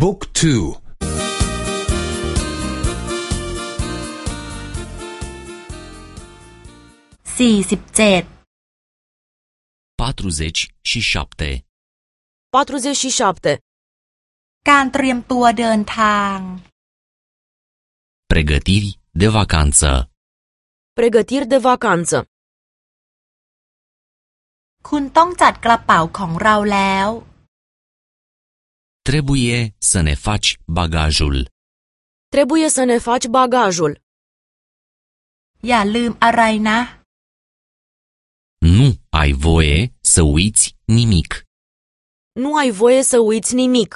บุ๊กทูสี่สิบเจ็ด47 47. การเตรียมตัวเดินทาง Pregătiri de vacanță Pregătiri de vacanță. คุณต้องจัดกระเป๋าของเราแล้ว Trebuie să ne faci bagajul Trebuie să ne faci bagajul. อย่าลืมอะไรนะ Nu ai voie să uiți nimic Nu ai voie să uiți nimic.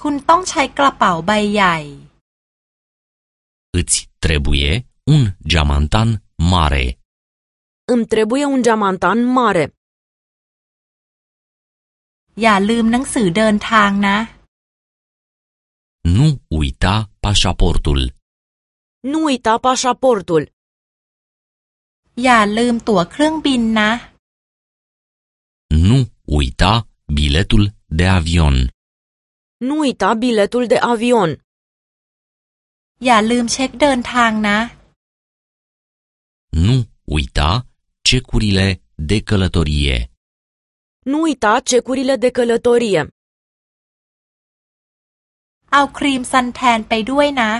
คุณต้องใช้กระเป๋าใบใหญ่ Îți trebuie un geamantan mare Îmi trebuie un geamantan mare. อย่าลืมหนังสือเดินทางนะ Nu uita pașaportul Nu uita pașaportul. อย่าลืมตั๋วเครื่องบินนะ Nu uita biletul de avion Nu uita biletul de avion. อย่าลืมเช็คเดินทางนะ Nu uita cecurile de călătorie Nu uita cecurile de călătorie. เอาครีมซันแทนไปด้วยนะ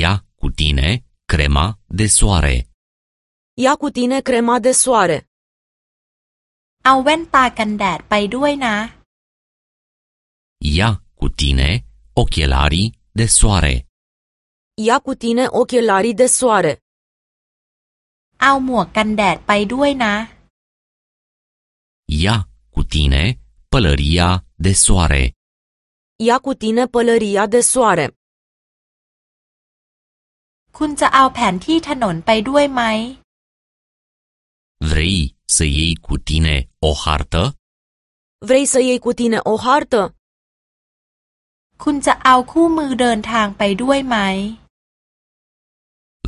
Ia cu tine crema de soare Ia cu tine crema de soare. เอาแว่นตากันแดดไปด้วยนะ Ia cu tine ochelarii de soare Ia cu tine ochelarii de soare. เอาหมวกกันแดดไปด้วยนะ Ia cu tine pălăria de soare Ia cu tine pălăria de soare. คุณจะเอาแผนที่ถนนไปด้วยไหม Vrei să iei cu tine o hartă? Vrei să iei cu tine o hartă? คุณจะเอาคู่มือเดินทางไปด้วยไหม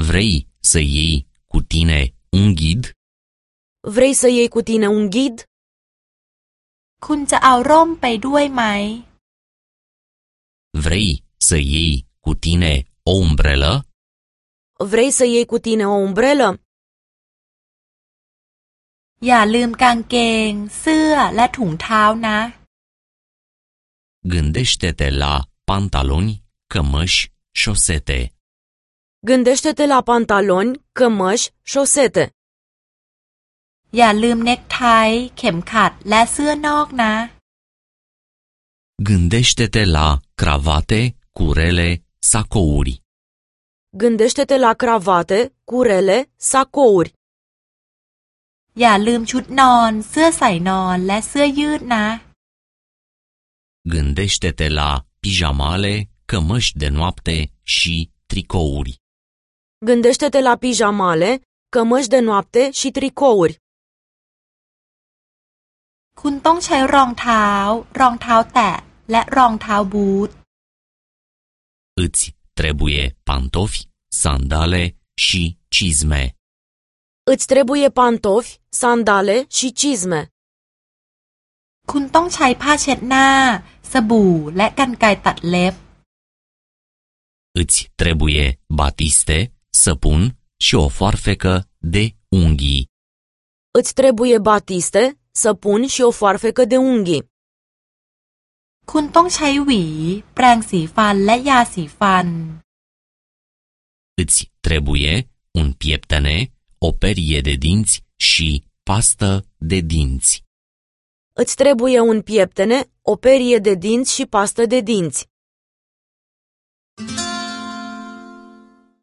Vrei să iei cu tine un ghid? Vrei să iei cu tine un ghid? คุณจะเอาร่มไปด้วยไหม Vrei să iei cu tine o umbrelă? Vrei să iei cu tine o umbrelă? อย่าลืมกางเกง เสื้อและถุงเท้านะ Gândește-te la pantaloni, cămăși, șosete. Gândește-te la pantaloni, cămăși, șosete. อย่าลืมเน็กไท เข็มขัดและเสื้อนอกนะ Gândește-te la cravate, curele, sacouri. Gândește-te la cravate, curele, sacouri. อย่าลืมชุดนอน เสื้อใส่นอนและเสื้อยืดนะ Gândește-te la pijamale, cămăși de noapte și tricouri. Gândește-te la pijamale, cămăși de noapte și tricouri. คุณต้องใช้รองเท้า รองเท้าแตะ และรองเท้าบูท Îți trebuie pantofi, sandale și cizme. Îți trebuie pantofi, sandale și cizme. คุณต้องใช้ผ้าเช็ดหน้า สบู่และกรรไกรตัดเล็บ Îți trebuie batiste, săpun și o foarfecă de unghii. Îți trebuie batiste, săpun și o foarfecă de unghii. คุณต้องใช้หวี แปรงสีฟันและยาสีฟัน Îți trebuie un pieptene, o perie de dinți și pastă de dinți. Îți trebuie un pieptene, o perie de dinți și pastă de dinți.